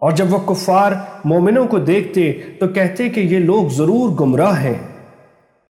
اور جب وہ کفار مومنوں کو دیکھتے تو کہتے کہ یہ لوگ ضرور گمراہ ہیں۔